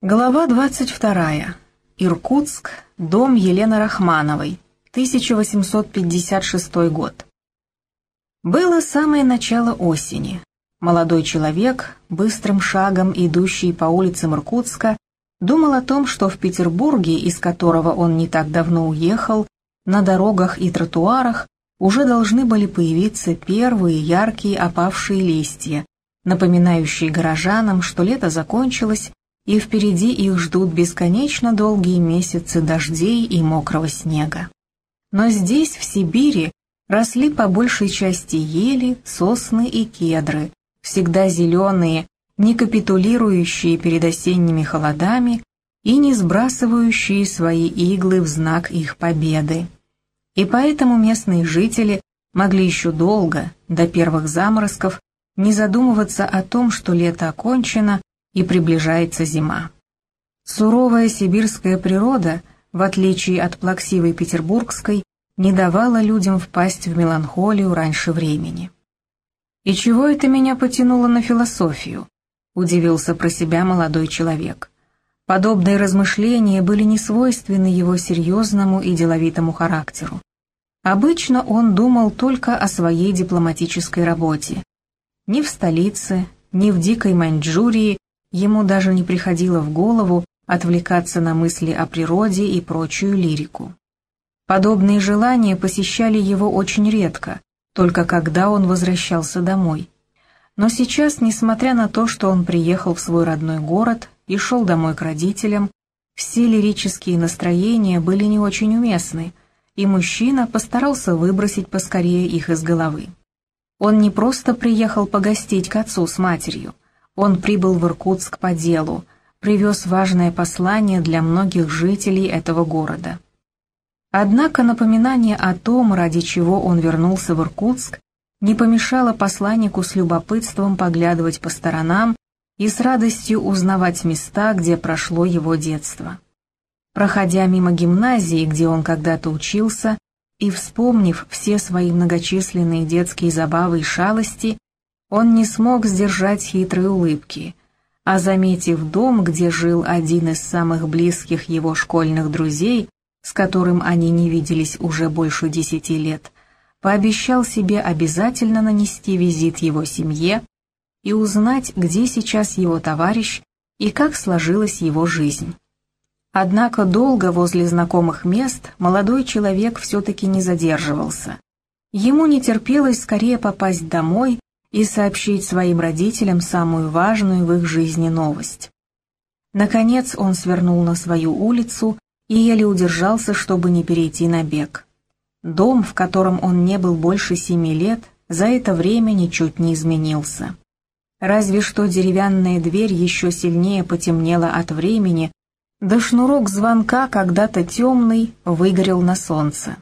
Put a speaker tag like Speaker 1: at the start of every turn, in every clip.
Speaker 1: Глава 22. Иркутск. Дом Елены Рахмановой. 1856 год. Было самое начало осени. Молодой человек, быстрым шагом идущий по улицам Иркутска, думал о том, что в Петербурге, из которого он не так давно уехал, на дорогах и тротуарах уже должны были появиться первые яркие опавшие листья, напоминающие горожанам, что лето закончилось, и впереди их ждут бесконечно долгие месяцы дождей и мокрого снега. Но здесь, в Сибири, росли по большей части ели, сосны и кедры, всегда зеленые, не капитулирующие перед осенними холодами и не сбрасывающие свои иглы в знак их победы. И поэтому местные жители могли еще долго, до первых заморозков, не задумываться о том, что лето окончено, и приближается зима. Суровая сибирская природа, в отличие от плаксивой петербургской, не давала людям впасть в меланхолию раньше времени. «И чего это меня потянуло на философию?» — удивился про себя молодой человек. Подобные размышления были не свойственны его серьезному и деловитому характеру. Обычно он думал только о своей дипломатической работе. Ни в столице, ни в дикой Маньчжурии Ему даже не приходило в голову отвлекаться на мысли о природе и прочую лирику. Подобные желания посещали его очень редко, только когда он возвращался домой. Но сейчас, несмотря на то, что он приехал в свой родной город и шел домой к родителям, все лирические настроения были не очень уместны, и мужчина постарался выбросить поскорее их из головы. Он не просто приехал погостить к отцу с матерью, он прибыл в Иркутск по делу, привез важное послание для многих жителей этого города. Однако напоминание о том, ради чего он вернулся в Иркутск, не помешало посланнику с любопытством поглядывать по сторонам и с радостью узнавать места, где прошло его детство. Проходя мимо гимназии, где он когда-то учился, и вспомнив все свои многочисленные детские забавы и шалости, он не смог сдержать хитрой улыбки, а заметив дом, где жил один из самых близких его школьных друзей, с которым они не виделись уже больше десяти лет, пообещал себе обязательно нанести визит его семье и узнать, где сейчас его товарищ и как сложилась его жизнь. Однако долго возле знакомых мест молодой человек все-таки не задерживался. Ему не терпелось скорее попасть домой и сообщить своим родителям самую важную в их жизни новость. Наконец он свернул на свою улицу и еле удержался, чтобы не перейти на бег. Дом, в котором он не был больше семи лет, за это время ничуть не изменился. Разве что деревянная дверь еще сильнее потемнела от времени, да шнурок звонка, когда-то темный, выгорел на солнце.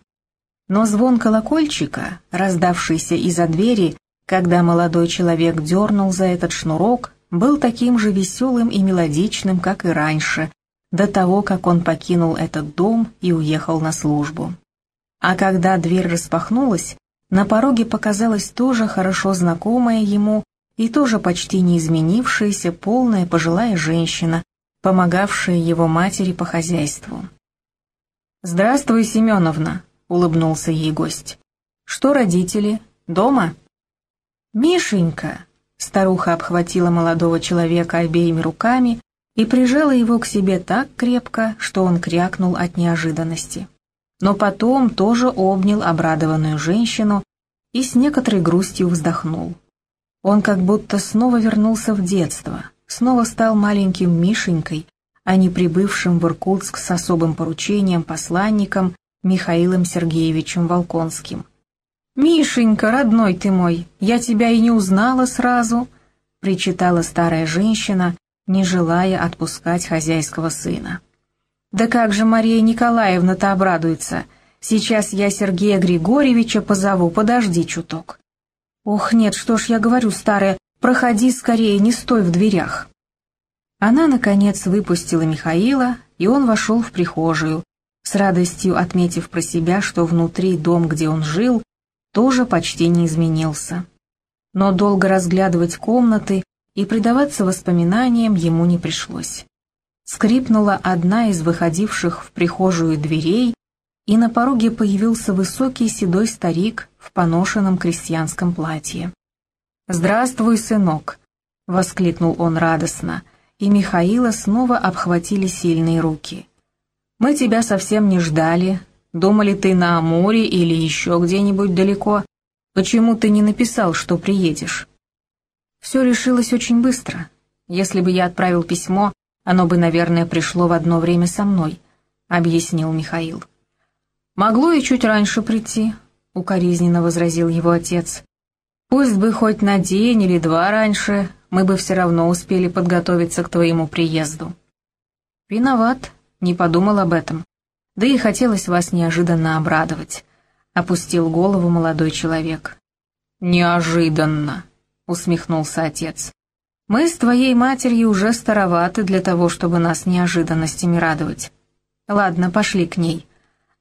Speaker 1: Но звон колокольчика, раздавшийся из-за двери, когда молодой человек дернул за этот шнурок, был таким же веселым и мелодичным, как и раньше, до того, как он покинул этот дом и уехал на службу. А когда дверь распахнулась, на пороге показалась тоже хорошо знакомая ему и тоже почти не изменившаяся полная пожилая женщина, помогавшая его матери по хозяйству. «Здравствуй, Семеновна», — улыбнулся ей гость. «Что родители? Дома?» «Мишенька!» Старуха обхватила молодого человека обеими руками и прижала его к себе так крепко, что он крякнул от неожиданности. Но потом тоже обнял обрадованную женщину и с некоторой грустью вздохнул. Он как будто снова вернулся в детство, снова стал маленьким Мишенькой, а не прибывшим в Иркутск с особым поручением посланником Михаилом Сергеевичем Волконским. «Мишенька, родной ты мой, я тебя и не узнала сразу», — причитала старая женщина, не желая отпускать хозяйского сына. «Да как же Мария Николаевна-то обрадуется! Сейчас я Сергея Григорьевича позову, подожди чуток». «Ох, нет, что ж я говорю, старая, проходи скорее, не стой в дверях». Она, наконец, выпустила Михаила, и он вошел в прихожую, с радостью отметив про себя, что внутри дом, где он жил, тоже почти не изменился. Но долго разглядывать комнаты и предаваться воспоминаниям ему не пришлось. Скрипнула одна из выходивших в прихожую дверей, и на пороге появился высокий седой старик в поношенном крестьянском платье. «Здравствуй, сынок!» — воскликнул он радостно, и Михаила снова обхватили сильные руки. «Мы тебя совсем не ждали, думали ты на Амуре или еще где-нибудь далеко. Почему ты не написал, что приедешь?» Все решилось очень быстро. Если бы я отправил письмо, оно бы, наверное, пришло в одно время со мной, — объяснил Михаил. «Могло и чуть раньше прийти», — укоризненно возразил его отец. «Пусть бы хоть на день или два раньше, мы бы все равно успели подготовиться к твоему приезду». «Виноват, не подумал об этом. Да и хотелось вас неожиданно обрадовать», — опустил голову молодой человек. «Неожиданно», — усмехнулся отец. «Мы с твоей матерью уже староваты для того, чтобы нас неожиданностями радовать. Ладно, пошли к ней.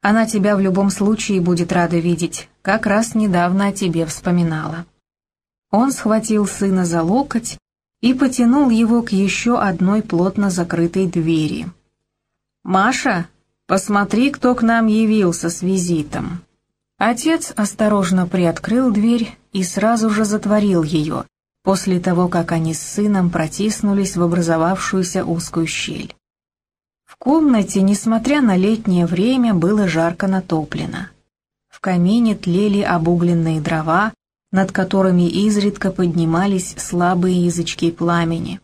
Speaker 1: Она тебя в любом случае будет рада видеть, как раз недавно о тебе вспоминала». Он схватил сына за локоть и потянул его к еще одной плотно закрытой двери. «Маша, посмотри, кто к нам явился с визитом». Отец осторожно приоткрыл дверь и сразу же затворил ее, после того, как они с сыном протиснулись в образовавшуюся узкую щель. В комнате, несмотря на летнее время, было жарко натоплено. В камине тлели обугленные дрова, над которыми изредка поднимались слабые язычки пламени.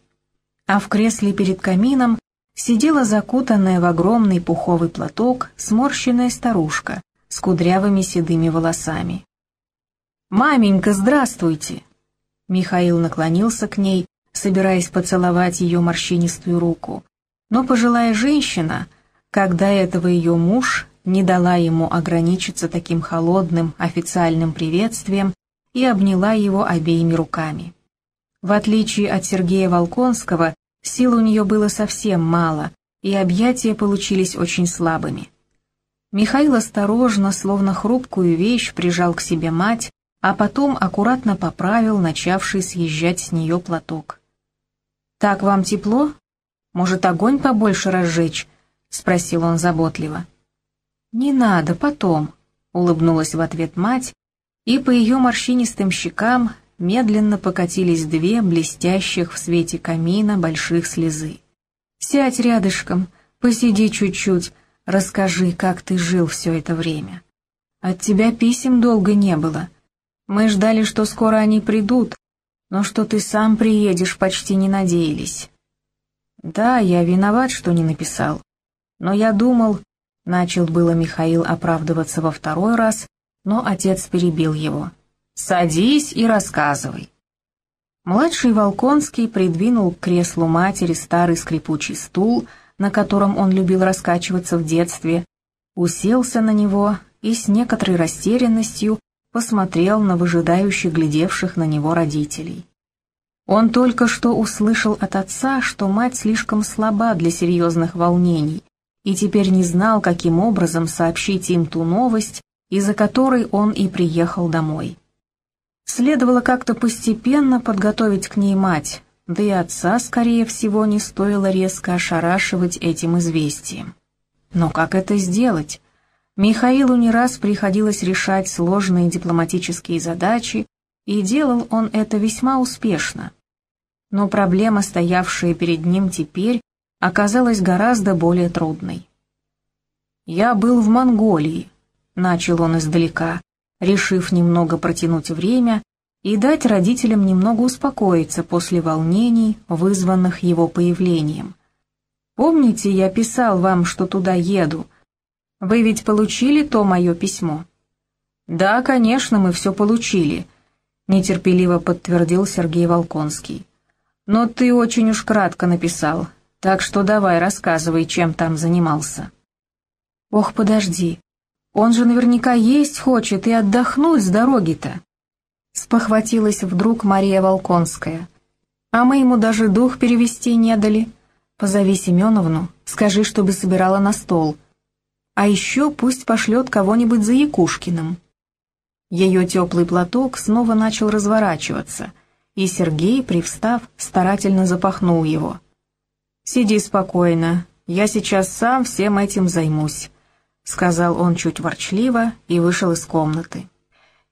Speaker 1: А в кресле перед камином сидела закутанная в огромный пуховый платок сморщенная старушка с кудрявыми седыми волосами. «Маменька, здравствуйте!» Михаил наклонился к ней, собираясь поцеловать ее морщинистую руку. Но пожилая женщина, когда этого ее муж не дала ему ограничиться таким холодным официальным приветствием и обняла его обеими руками. В отличие от Сергея Волконского, сил у нее было совсем мало, и объятия получились очень слабыми. Михаил осторожно, словно хрупкую вещь, прижал к себе мать, а потом аккуратно поправил начавший съезжать с нее платок. «Так вам тепло? Может, огонь побольше разжечь?» — спросил он заботливо. «Не надо, потом», — улыбнулась в ответ мать, и по ее морщинистым щекам медленно покатились две блестящих в свете камина больших слезы. «Сядь рядышком, посиди чуть-чуть, Расскажи, как ты жил все это время. От тебя писем долго не было. Мы ждали, что скоро они придут, но что ты сам приедешь, почти не надеялись. Да, я виноват, что не написал. Но я думал... Начал было Михаил оправдываться во второй раз, но отец перебил его. «Садись и рассказывай». Младший Волконский придвинул к креслу матери старый скрипучий стул, на котором он любил раскачиваться в детстве, уселся на него и с некоторой растерянностью посмотрел на выжидающих глядевших на него родителей. Он только что услышал от отца, что мать слишком слаба для серьезных волнений, и теперь не знал, каким образом сообщить им ту новость, из-за которой он и приехал домой. Следовало как-то постепенно подготовить к ней мать, да и отца, скорее всего, не стоило резко ошарашивать этим известием. Но как это сделать? Михаилу не раз приходилось решать сложные дипломатические задачи, и делал он это весьма успешно. Но проблема, стоявшая перед ним теперь, оказалась гораздо более трудной. «Я был в Монголии», — начал он издалека, решив немного протянуть время и дать родителям немного успокоиться после волнений, вызванных его появлением. «Помните, я писал вам, что туда еду? Вы ведь получили то мое письмо?» «Да, конечно, мы все получили», — нетерпеливо подтвердил Сергей Волконский. «Но ты очень уж кратко написал, так что давай рассказывай, чем там занимался». «Ох, подожди, он же наверняка есть хочет и отдохнуть с дороги-то». Спохватилась вдруг Мария Волконская. «А мы ему даже дух перевести не дали. Позови Семеновну, скажи, чтобы собирала на стол. А еще пусть пошлет кого-нибудь за Якушкиным». Ее теплый платок снова начал разворачиваться, и Сергей, привстав, старательно запахнул его. «Сиди спокойно, я сейчас сам всем этим займусь», — сказал он чуть ворчливо и вышел из комнаты.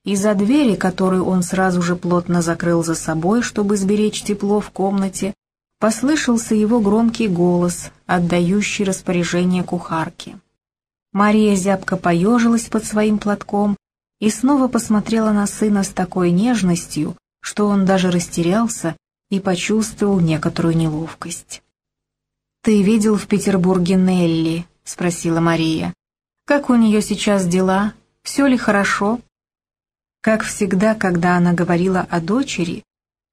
Speaker 1: Из-за двери, которую он сразу же плотно закрыл за собой, чтобы сберечь тепло в комнате, послышался его громкий голос, отдающий распоряжение кухарки. Мария зябко поежилась под своим платком и снова посмотрела на сына с такой нежностью, что он даже растерялся и почувствовал некоторую неловкость. «Ты видел в Петербурге Нелли?» — спросила Мария. «Как у нее сейчас дела? Все ли хорошо?» Как всегда, когда она говорила о дочери,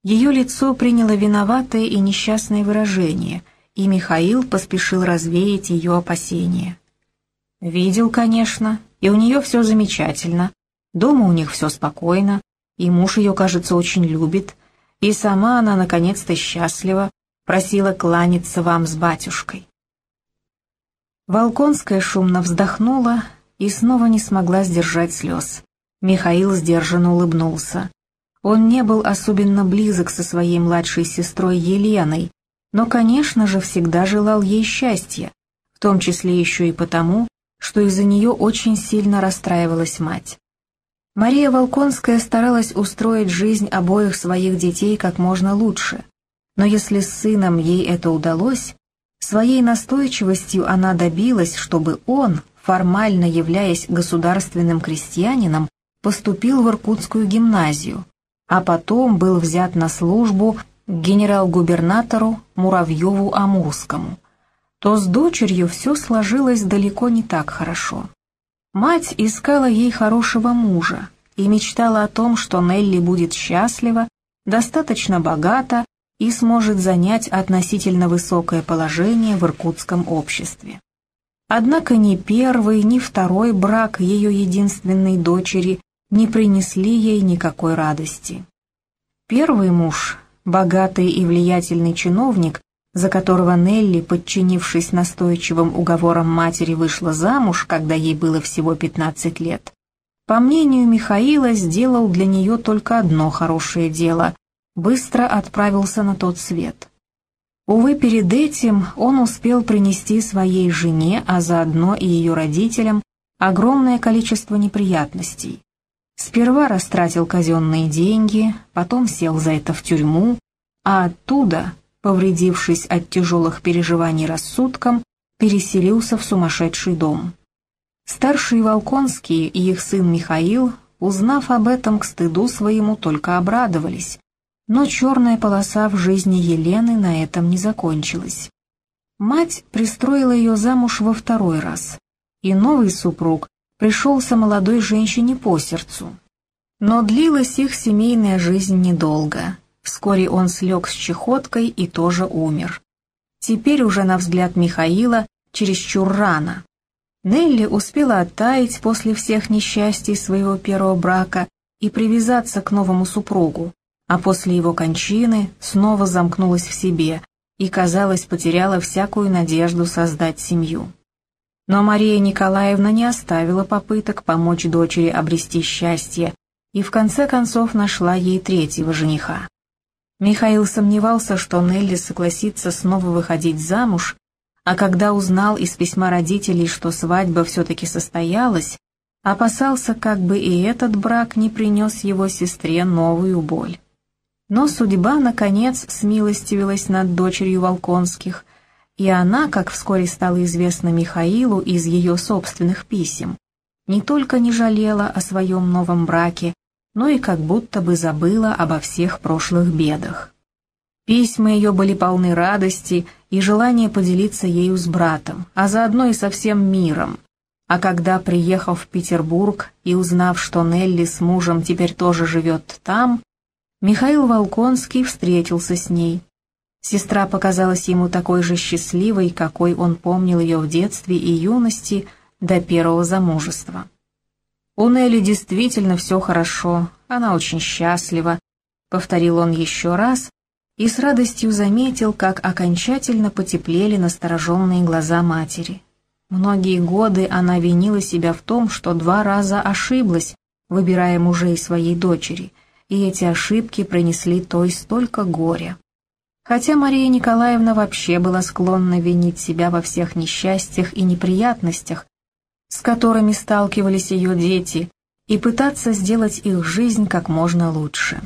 Speaker 1: ее лицо приняло виноватое и несчастное выражение, и Михаил поспешил развеять ее опасения. «Видел, конечно, и у нее все замечательно. Дома у них все спокойно, и муж ее, кажется, очень любит, и сама она, наконец-то, счастлива, просила кланяться вам с батюшкой». Волконская шумно вздохнула и снова не смогла сдержать слез. Михаил сдержанно улыбнулся. Он не был особенно близок со своей младшей сестрой Еленой, но, конечно же, всегда желал ей счастья, в том числе еще и потому, что из-за нее очень сильно расстраивалась мать. Мария Волконская старалась устроить жизнь обоих своих детей как можно лучше, но если с сыном ей это удалось, своей настойчивостью она добилась, чтобы он, формально являясь государственным крестьянином, поступил в Иркутскую гимназию, а потом был взят на службу генерал-губернатору Муравьеву-Амурскому, то с дочерью все сложилось далеко не так хорошо. Мать искала ей хорошего мужа и мечтала о том, что Нелли будет счастлива, достаточно богата и сможет занять относительно высокое положение в иркутском обществе. Однако ни первый, ни второй брак ее единственной дочери не принесли ей никакой радости. Первый муж, богатый и влиятельный чиновник, за которого Нелли, подчинившись настойчивым уговорам матери, вышла замуж, когда ей было всего 15 лет, по мнению Михаила, сделал для нее только одно хорошее дело – быстро отправился на тот свет. Увы, перед этим он успел принести своей жене, а заодно и ее родителям, огромное количество неприятностей. Сперва растратил казенные деньги, потом сел за это в тюрьму, а оттуда, повредившись от тяжелых переживаний рассудком, переселился в сумасшедший дом. Старшие Волконские и их сын Михаил, узнав об этом к стыду своему, только обрадовались, но черная полоса в жизни Елены на этом не закончилась. Мать пристроила ее замуж во второй раз, и новый супруг пришелся молодой женщине по сердцу. Но длилась их семейная жизнь недолго. Вскоре он слег с чехоткой и тоже умер. Теперь уже, на взгляд Михаила, чересчур рано. Нелли успела оттаять после всех несчастий своего первого брака и привязаться к новому супругу, а после его кончины снова замкнулась в себе и, казалось, потеряла всякую надежду создать семью. Но Мария Николаевна не оставила попыток помочь дочери обрести счастье и в конце концов нашла ей третьего жениха. Михаил сомневался, что Нелли согласится снова выходить замуж, а когда узнал из письма родителей, что свадьба все-таки состоялась, опасался, как бы и этот брак не принес его сестре новую боль. Но судьба, наконец, смилостивилась над дочерью Волконских – и она, как вскоре стало известно Михаилу из ее собственных писем, не только не жалела о своем новом браке, но и как будто бы забыла обо всех прошлых бедах. Письма ее были полны радости и желания поделиться ею с братом, а заодно и со всем миром. А когда, приехав в Петербург и узнав, что Нелли с мужем теперь тоже живет там, Михаил Волконский встретился с ней, Сестра показалась ему такой же счастливой, какой он помнил ее в детстве и юности до первого замужества. «У Нелли действительно все хорошо, она очень счастлива», — повторил он еще раз и с радостью заметил, как окончательно потеплели настороженные глаза матери. Многие годы она винила себя в том, что два раза ошиблась, выбирая мужей своей дочери, и эти ошибки принесли той столько горя. Хотя Мария Николаевна вообще была склонна винить себя во всех несчастьях и неприятностях, с которыми сталкивались ее дети, и пытаться сделать их жизнь как можно лучше.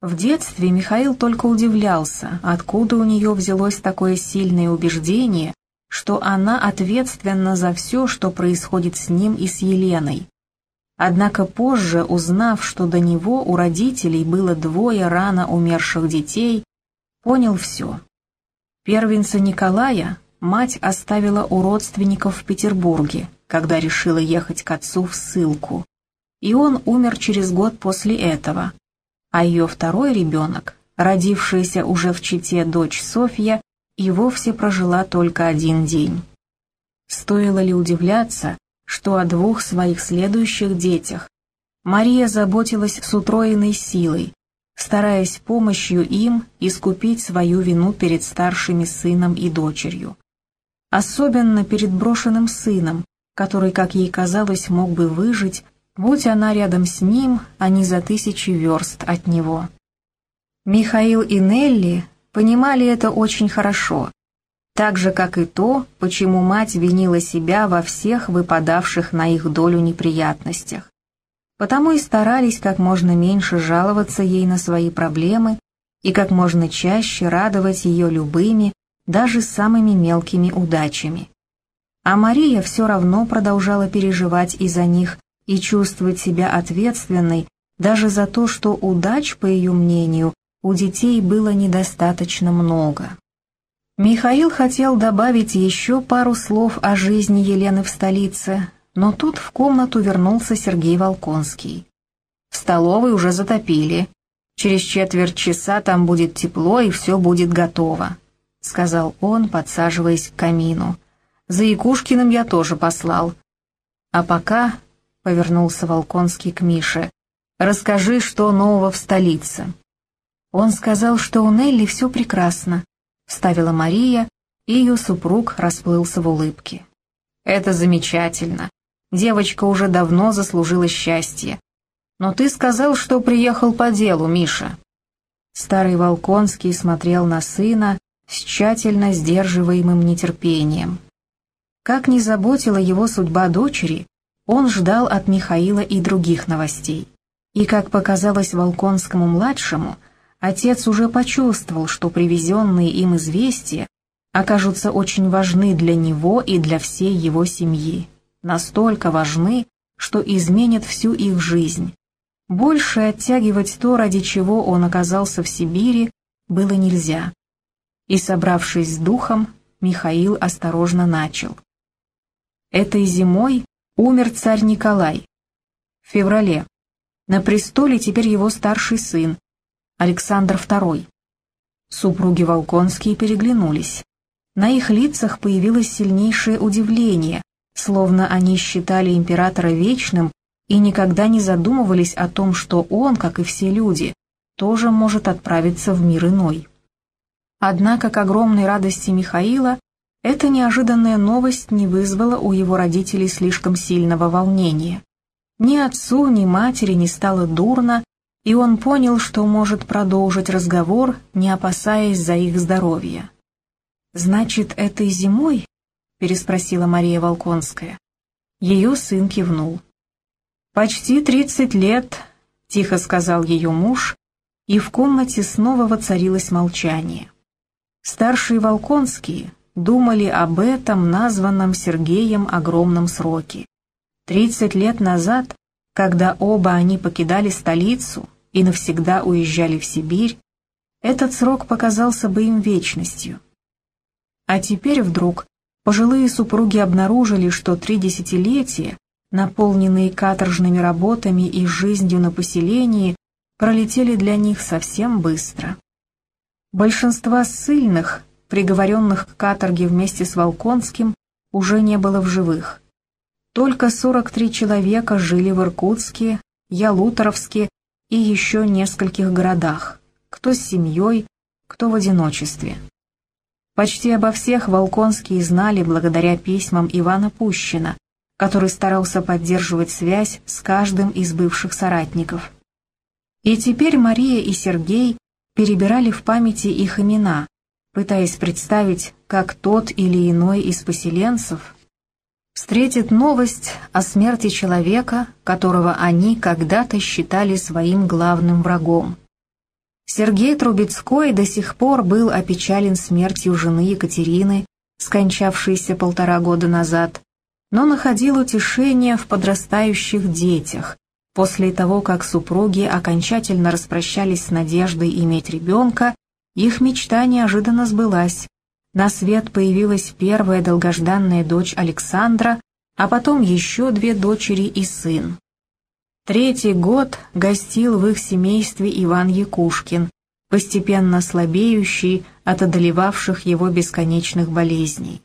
Speaker 1: В детстве Михаил только удивлялся, откуда у нее взялось такое сильное убеждение, что она ответственна за все, что происходит с ним и с Еленой. Однако позже, узнав, что до него у родителей было двое рано умерших детей, понял все. Первенца Николая мать оставила у родственников в Петербурге, когда решила ехать к отцу в ссылку, и он умер через год после этого, а ее второй ребенок, родившаяся уже в Чите дочь Софья, и вовсе прожила только один день. Стоило ли удивляться, что о двух своих следующих детях Мария заботилась с утроенной силой, стараясь помощью им искупить свою вину перед старшими сыном и дочерью. Особенно перед брошенным сыном, который, как ей казалось, мог бы выжить, будь она рядом с ним, а не за тысячи верст от него. Михаил и Нелли понимали это очень хорошо, так же, как и то, почему мать винила себя во всех выпадавших на их долю неприятностях потому и старались как можно меньше жаловаться ей на свои проблемы и как можно чаще радовать ее любыми, даже самыми мелкими удачами. А Мария все равно продолжала переживать из-за них и чувствовать себя ответственной даже за то, что удач, по ее мнению, у детей было недостаточно много. Михаил хотел добавить еще пару слов о жизни Елены в столице, но тут в комнату вернулся Сергей Волконский. В столовой уже затопили. Через четверть часа там будет тепло и все будет готово, — сказал он, подсаживаясь к камину. За Якушкиным я тоже послал. А пока, — повернулся Волконский к Мише, — расскажи, что нового в столице. Он сказал, что у Нелли все прекрасно, — вставила Мария, и ее супруг расплылся в улыбке. «Это замечательно. Девочка уже давно заслужила счастье. Но ты сказал, что приехал по делу, Миша. Старый Волконский смотрел на сына с тщательно сдерживаемым нетерпением. Как ни заботила его судьба дочери, он ждал от Михаила и других новостей. И, как показалось Волконскому-младшему, отец уже почувствовал, что привезенные им известия окажутся очень важны для него и для всей его семьи настолько важны, что изменят всю их жизнь. Больше оттягивать то, ради чего он оказался в Сибири, было нельзя. И, собравшись с духом, Михаил осторожно начал. Этой зимой умер царь Николай. В феврале. На престоле теперь его старший сын, Александр II. Супруги Волконские переглянулись. На их лицах появилось сильнейшее удивление, словно они считали императора вечным и никогда не задумывались о том, что он, как и все люди, тоже может отправиться в мир иной. Однако, к огромной радости Михаила, эта неожиданная новость не вызвала у его родителей слишком сильного волнения. Ни отцу, ни матери не стало дурно, и он понял, что может продолжить разговор, не опасаясь за их здоровье. «Значит, этой зимой — переспросила Мария Волконская. Ее сын кивнул. «Почти тридцать лет», — тихо сказал ее муж, и в комнате снова воцарилось молчание. Старшие Волконские думали об этом названном Сергеем огромном сроке. Тридцать лет назад, когда оба они покидали столицу и навсегда уезжали в Сибирь, этот срок показался бы им вечностью. А теперь вдруг пожилые супруги обнаружили, что три десятилетия, наполненные каторжными работами и жизнью на поселении, пролетели для них совсем быстро. Большинства ссыльных, приговоренных к каторге вместе с Волконским, уже не было в живых. Только 43 человека жили в Иркутске, Ялуторовске и еще нескольких городах, кто с семьей, кто в одиночестве. Почти обо всех Волконские знали благодаря письмам Ивана Пущина, который старался поддерживать связь с каждым из бывших соратников. И теперь Мария и Сергей перебирали в памяти их имена, пытаясь представить, как тот или иной из поселенцев встретит новость о смерти человека, которого они когда-то считали своим главным врагом. Сергей Трубецкой до сих пор был опечален смертью жены Екатерины, скончавшейся полтора года назад, но находил утешение в подрастающих детях, после того, как супруги окончательно распрощались с надеждой иметь ребенка, их мечта неожиданно сбылась. На свет появилась первая долгожданная дочь Александра, а потом еще две дочери и сын. Третий год гостил в их семействе Иван Якушкин, постепенно слабеющий от одолевавших его бесконечных болезней.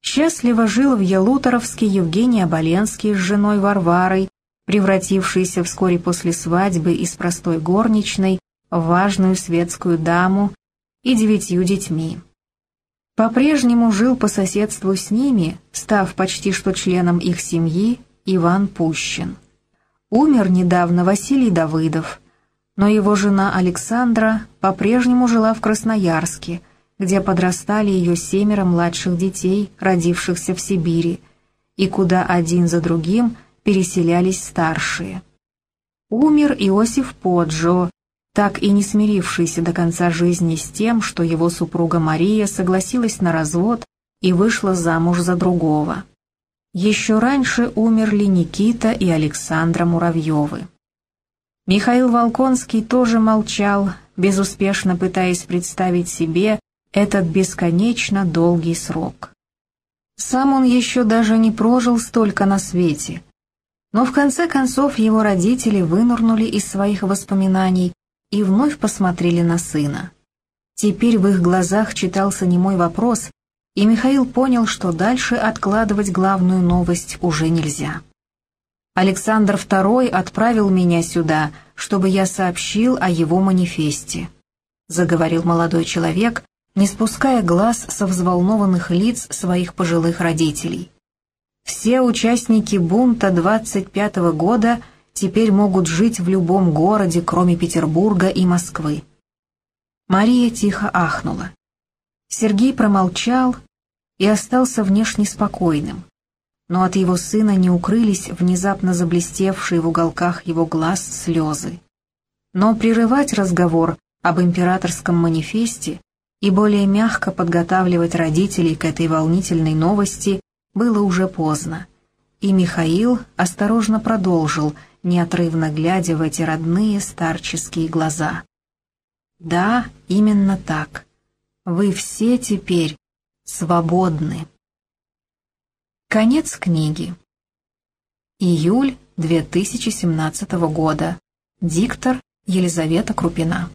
Speaker 1: Счастливо жил в Ялуторовске Евгений Оболенский с женой Варварой, превратившийся вскоре после свадьбы из простой горничной в важную светскую даму и девятью детьми. По-прежнему жил по соседству с ними, став почти что членом их семьи, Иван Пущин. Умер недавно Василий Давыдов, но его жена Александра по-прежнему жила в Красноярске, где подрастали ее семеро младших детей, родившихся в Сибири, и куда один за другим переселялись старшие. Умер Иосиф Поджо, так и не смирившийся до конца жизни с тем, что его супруга Мария согласилась на развод и вышла замуж за другого. Еще раньше умерли Никита и Александра Муравьевы. Михаил Волконский тоже молчал, безуспешно пытаясь представить себе этот бесконечно долгий срок. Сам он еще даже не прожил столько на свете. Но в конце концов его родители вынырнули из своих воспоминаний и вновь посмотрели на сына. Теперь в их глазах читался немой вопрос, и Михаил понял, что дальше откладывать главную новость уже нельзя. Александр II отправил меня сюда, чтобы я сообщил о его манифесте», — заговорил молодой человек, не спуская глаз со взволнованных лиц своих пожилых родителей. «Все участники бунта 25 -го года теперь могут жить в любом городе, кроме Петербурга и Москвы». Мария тихо ахнула. Сергей промолчал и остался внешне спокойным, но от его сына не укрылись внезапно заблестевшие в уголках его глаз слезы. Но прерывать разговор об императорском манифесте и более мягко подготавливать родителей к этой волнительной новости было уже поздно, и Михаил осторожно продолжил, неотрывно глядя в эти родные старческие глаза. «Да, именно так. Вы все теперь свободны. Конец книги. Июль 2017 года. Диктор Елизавета Крупина.